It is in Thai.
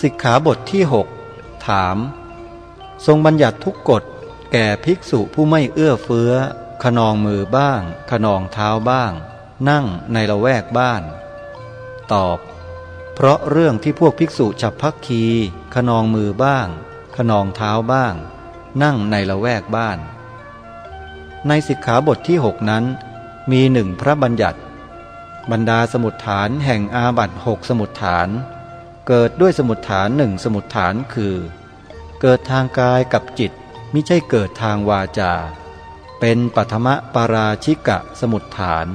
สิกขาบทที่ 6 ถาม ทรงบัญญัติทุกกฎแก่ภิกษุผู้ไม่เอื้อเฟื้อ ขนองมือบ้าง ขนองเท้าบ้าง นั่งในละแวกบ้าน ตอบ เพราะเรื่องที่พวกภิกษุฉับพักคี ขนองมือบ้าง ขนองเท้าบ้าง นั่งในละแวกบ้าน ในสิกขาบทที่หกนั้น มีหนึ่งพระบัญญัติ บรรดาสมุดฐานแห่งอาบัตหกสมุดฐาน เกิดด้วยสมุดฐานหนึ่งสมุดฐานคือ เกิดทางกายกับจิตมิใช่เกิดทางวาจา เป็นปัทมะปาราชิกะสมุดฐาน